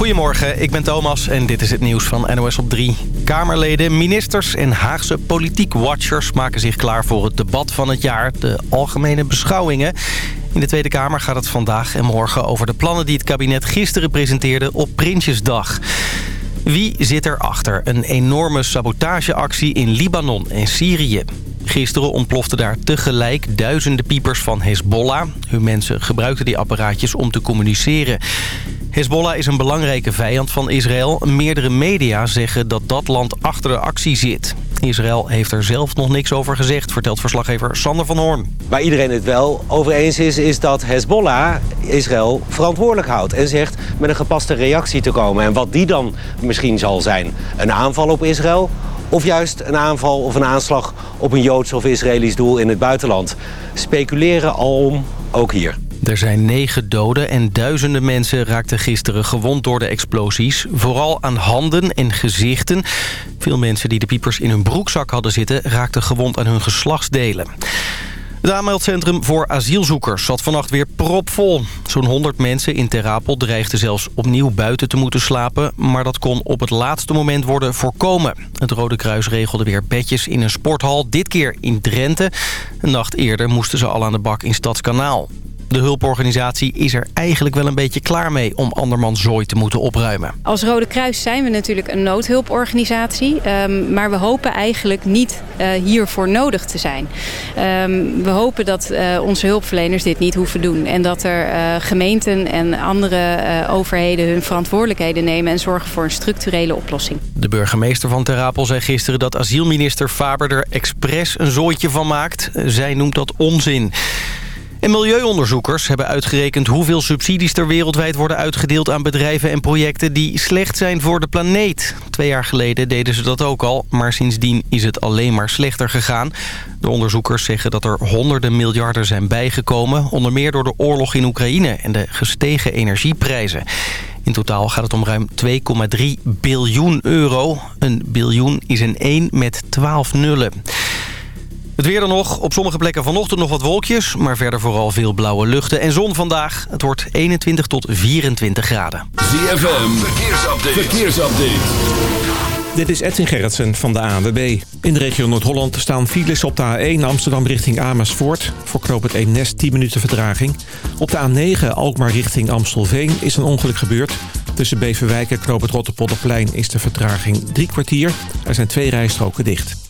Goedemorgen, ik ben Thomas en dit is het nieuws van NOS op 3. Kamerleden, ministers en Haagse politiek-watchers maken zich klaar voor het debat van het jaar. De algemene beschouwingen. In de Tweede Kamer gaat het vandaag en morgen over de plannen die het kabinet gisteren presenteerde op Prinsjesdag. Wie zit erachter? Een enorme sabotageactie in Libanon en Syrië. Gisteren ontploften daar tegelijk duizenden piepers van Hezbollah. Hun mensen gebruikten die apparaatjes om te communiceren. Hezbollah is een belangrijke vijand van Israël. Meerdere media zeggen dat dat land achter de actie zit. Israël heeft er zelf nog niks over gezegd, vertelt verslaggever Sander van Hoorn. Waar iedereen het wel over eens is, is dat Hezbollah Israël verantwoordelijk houdt. En zegt met een gepaste reactie te komen. En wat die dan misschien zal zijn. Een aanval op Israël of juist een aanval of een aanslag op een Joods of Israëlisch doel in het buitenland. Speculeren alom, ook hier. Er zijn negen doden en duizenden mensen raakten gisteren gewond door de explosies. Vooral aan handen en gezichten. Veel mensen die de piepers in hun broekzak hadden zitten... raakten gewond aan hun geslachtsdelen. Het aanmeldcentrum voor asielzoekers zat vannacht weer propvol. Zo'n 100 mensen in Terapel dreigden zelfs opnieuw buiten te moeten slapen... maar dat kon op het laatste moment worden voorkomen. Het Rode Kruis regelde weer bedjes in een sporthal, dit keer in Drenthe. Een nacht eerder moesten ze al aan de bak in Stadskanaal. De hulporganisatie is er eigenlijk wel een beetje klaar mee om andermans zooi te moeten opruimen. Als Rode Kruis zijn we natuurlijk een noodhulporganisatie. Um, maar we hopen eigenlijk niet uh, hiervoor nodig te zijn. Um, we hopen dat uh, onze hulpverleners dit niet hoeven doen. En dat er uh, gemeenten en andere overheden hun verantwoordelijkheden nemen... en zorgen voor een structurele oplossing. De burgemeester van Ter Apel zei gisteren dat asielminister Faber er expres een zooitje van maakt. Zij noemt dat onzin. En milieuonderzoekers hebben uitgerekend hoeveel subsidies er wereldwijd worden uitgedeeld aan bedrijven en projecten die slecht zijn voor de planeet. Twee jaar geleden deden ze dat ook al, maar sindsdien is het alleen maar slechter gegaan. De onderzoekers zeggen dat er honderden miljarden zijn bijgekomen, onder meer door de oorlog in Oekraïne en de gestegen energieprijzen. In totaal gaat het om ruim 2,3 biljoen euro. Een biljoen is een 1 met 12 nullen. Het weer dan nog. Op sommige plekken vanochtend nog wat wolkjes. Maar verder vooral veel blauwe luchten en zon vandaag. Het wordt 21 tot 24 graden. ZFM, verkeersupdate. verkeersupdate. Dit is Edwin Gerritsen van de ANWB. In de regio Noord-Holland staan files op de A1 Amsterdam richting Amersfoort. Voor knoop het Eemnes 10 minuten vertraging. Op de A9 Alkmaar richting Amstelveen is een ongeluk gebeurd. Tussen Beverwijk en knoop het Rotterpolderplein is de vertraging drie kwartier. Er zijn twee rijstroken dicht.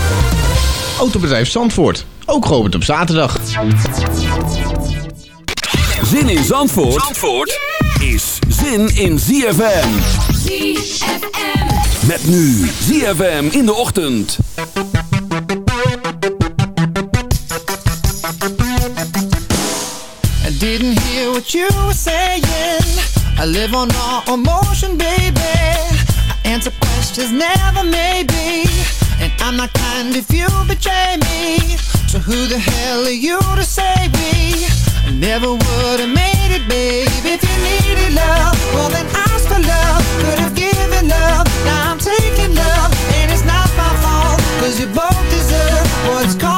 Autobedrijf Zandvoort. Ook geopend op zaterdag. Zin in Zandvoort, Zandvoort is zin in ZFM. ZFM. Met nu ZFM in de ochtend. I didn't hear what you were saying. I live on all emotion, baby. I answer questions, never maybe. And I'm not kind if you betray me. So who the hell are you to save me? I never would've made it, babe If you needed love, well then ask for love. Could've given love, now I'm taking love And it's not my fault, cause you both deserve What's coming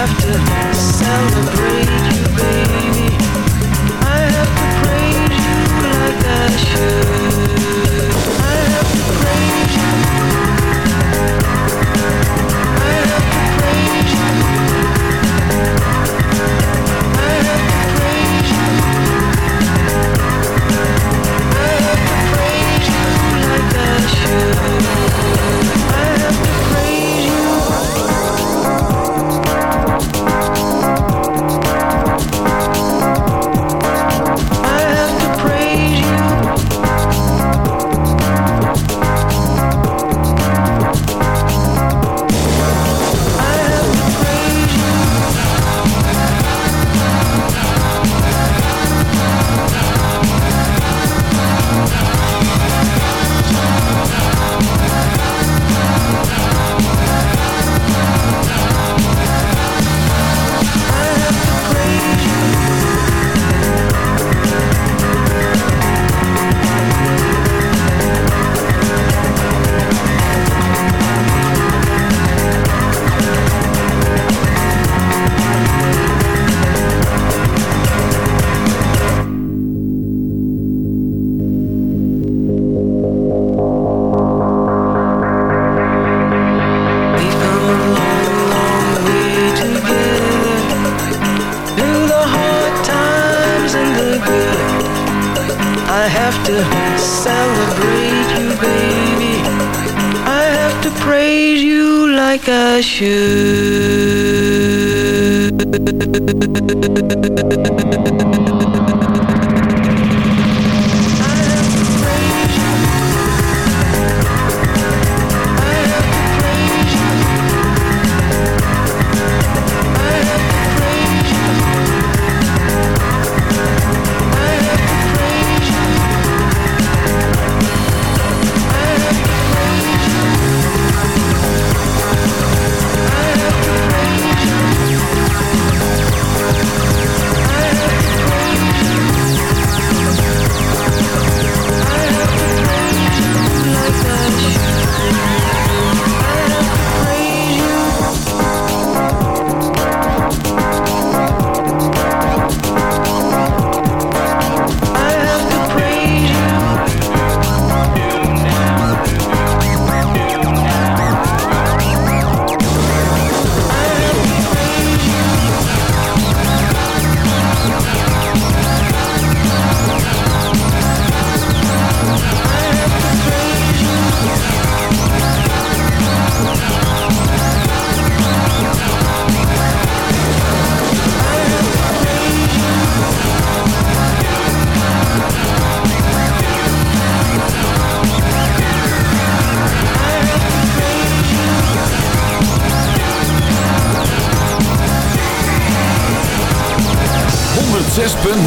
have to celebrate.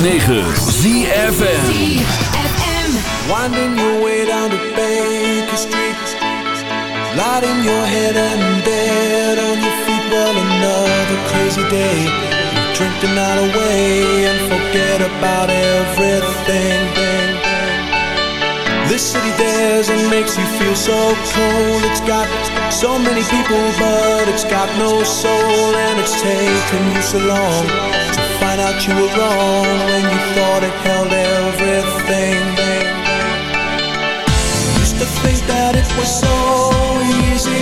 106.9 ZFM Winding your way down to Baker Street. Lighting your head and on your feet. Well, another crazy day. Drink the night away and forget about everything. This city dares and makes you feel so cold It's got so many people but it's got no soul. And it's taken you so long find out you were wrong when you thought it held everything. Used to think that it was so easy.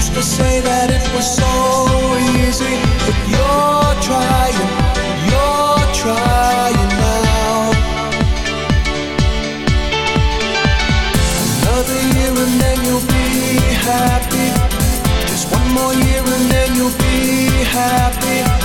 Used to say that it was so easy. But you're trying, you're trying now. Another year and then you'll be happy. Just one more year and then you'll be happy.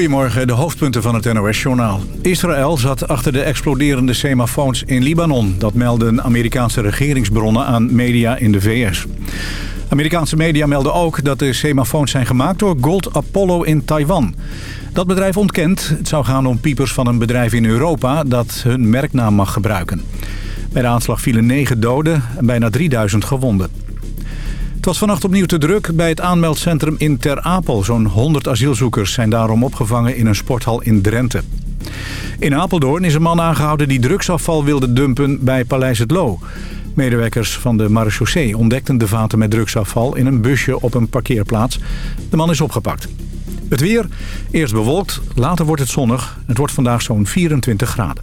Goedemorgen, de hoofdpunten van het NOS-journaal. Israël zat achter de exploderende semafoons in Libanon. Dat melden Amerikaanse regeringsbronnen aan media in de VS. Amerikaanse media melden ook dat de semafoons zijn gemaakt door Gold Apollo in Taiwan. Dat bedrijf ontkent. Het zou gaan om piepers van een bedrijf in Europa dat hun merknaam mag gebruiken. Bij de aanslag vielen negen doden en bijna 3000 gewonden. Het was vannacht opnieuw te druk bij het aanmeldcentrum in Ter Apel. Zo'n 100 asielzoekers zijn daarom opgevangen in een sporthal in Drenthe. In Apeldoorn is een man aangehouden die drugsafval wilde dumpen bij Paleis het Loo. Medewerkers van de marechaussee ontdekten de vaten met drugsafval in een busje op een parkeerplaats. De man is opgepakt. Het weer, eerst bewolkt, later wordt het zonnig. Het wordt vandaag zo'n 24 graden.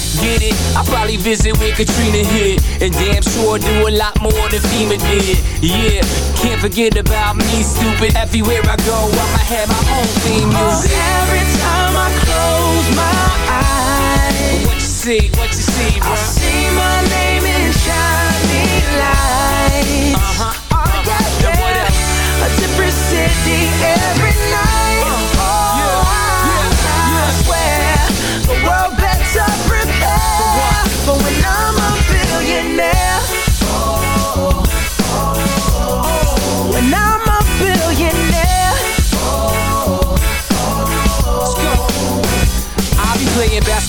Get it? I'll probably visit where Katrina hit. And damn sure do a lot more than FEMA did. Yeah, can't forget about me, stupid. Everywhere I go, I'ma have my own theme music. Oh, every time I close my eyes, what you see, what you see, bro? I see my name in shining lights. Uh-huh. Oh, yeah, Now what yeah. A different city every night.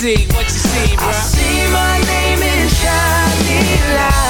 See? What you see, bro? I see my name in shining lights.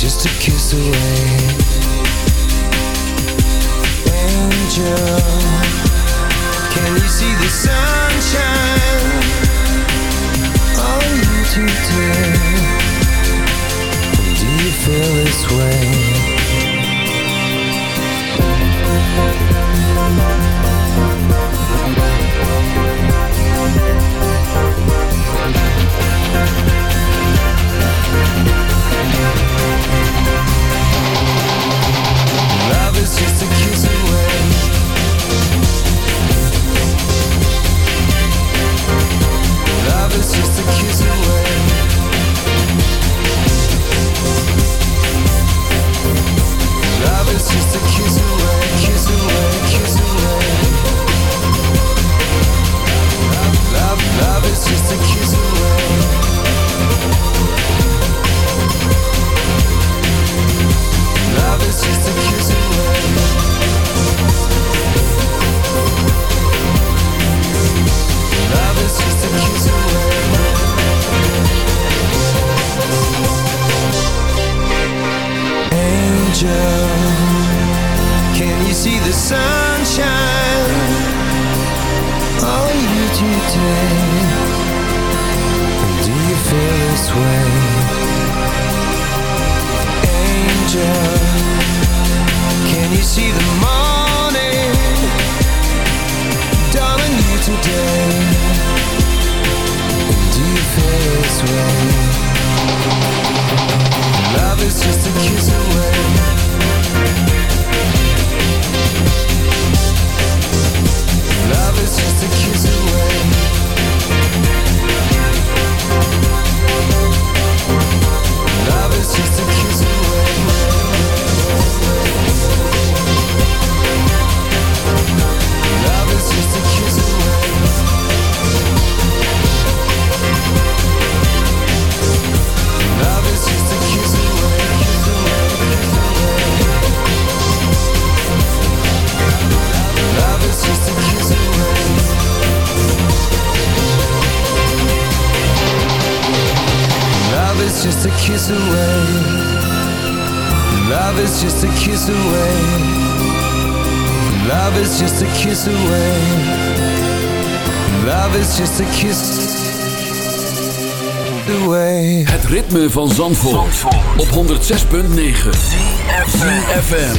just a kiss away. Angel, can you see the sunshine? Just a kiss away. Love is just a kiss away. Love is just a kiss away. Het ritme van Zandvoort, op 106.9 FM.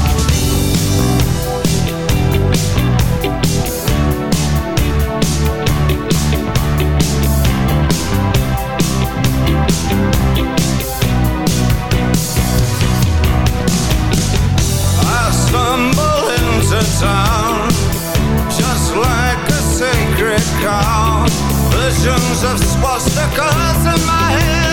sacred. Visions of swastikas in my head,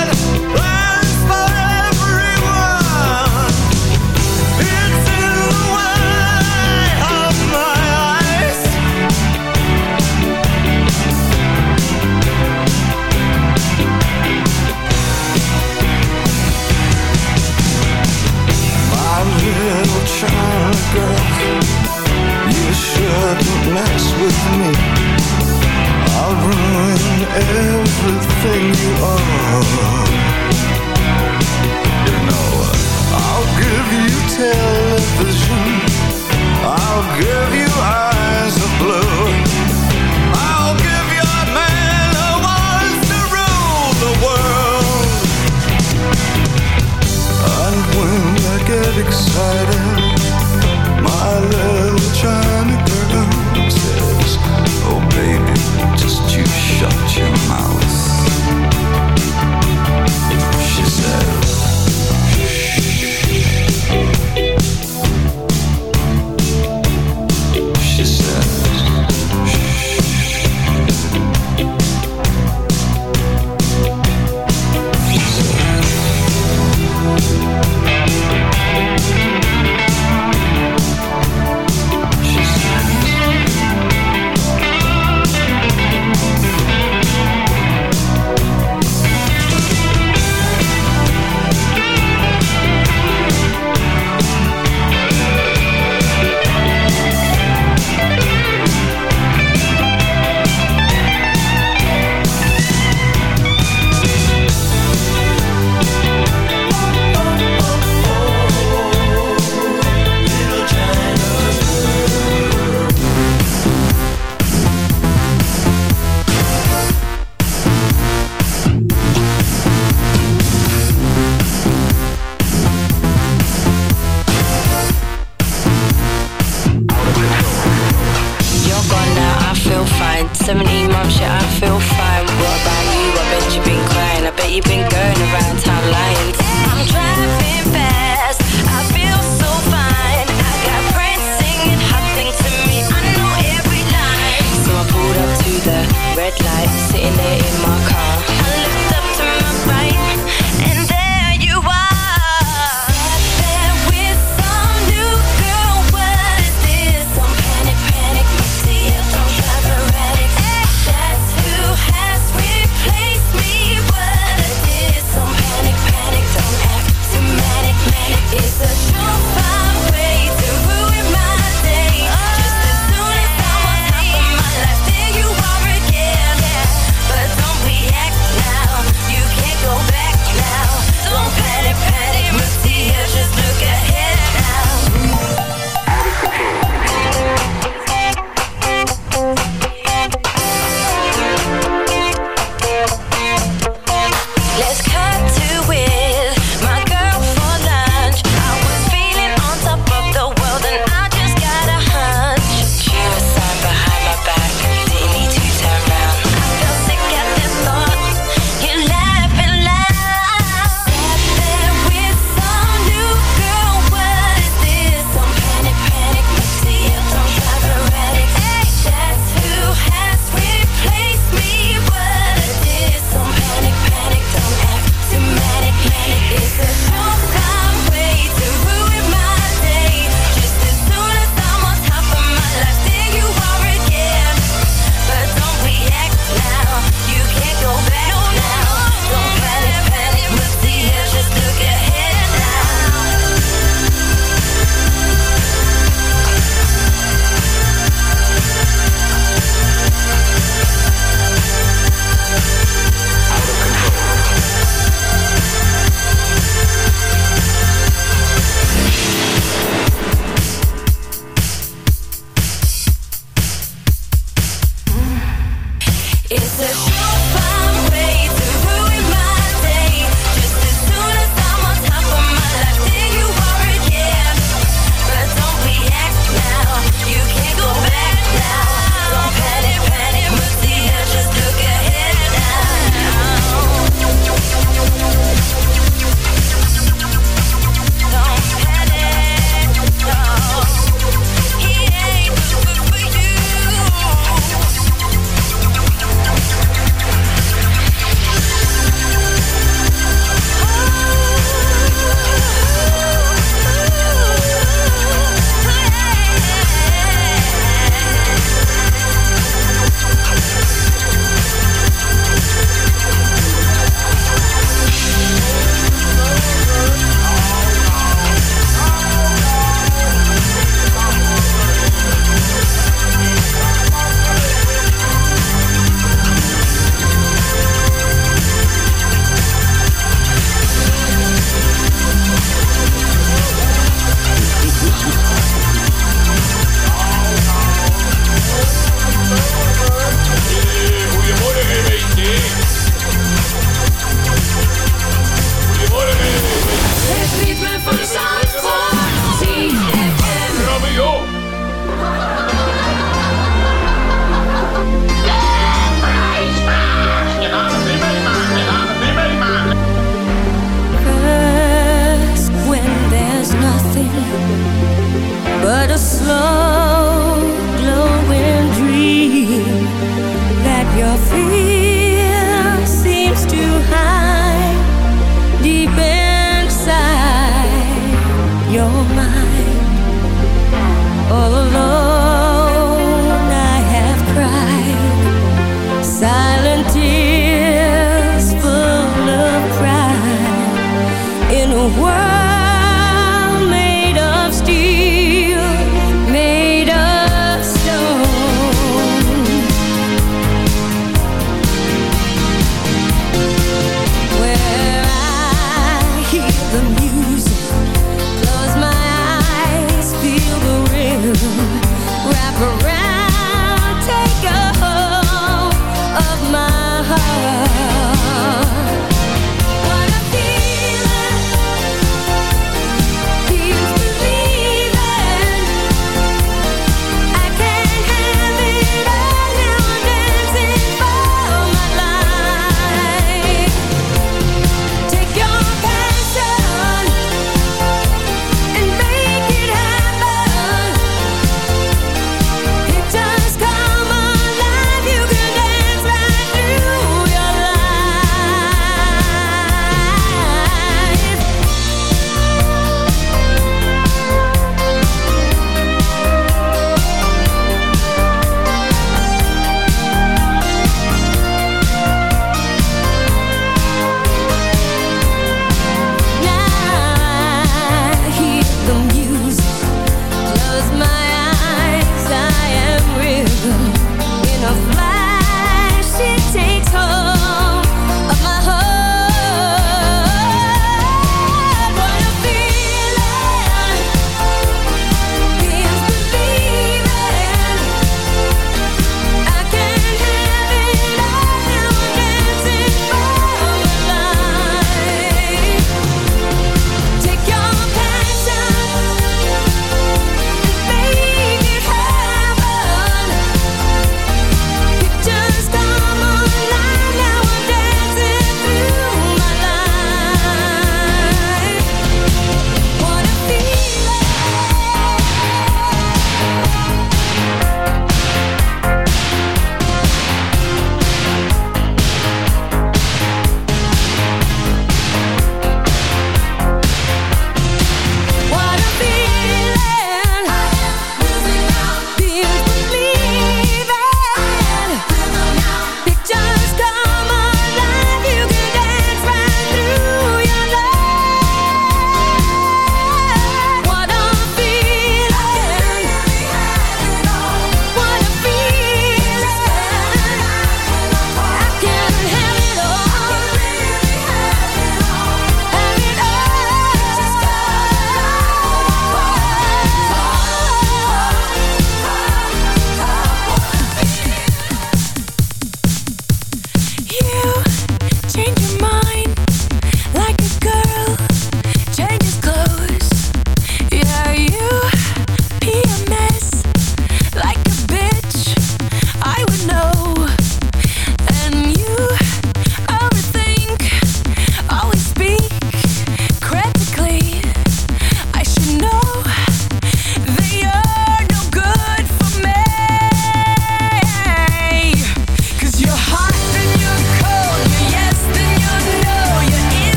everything you are. You know, I'll give you television. I'll give you eyes of blue. I'll give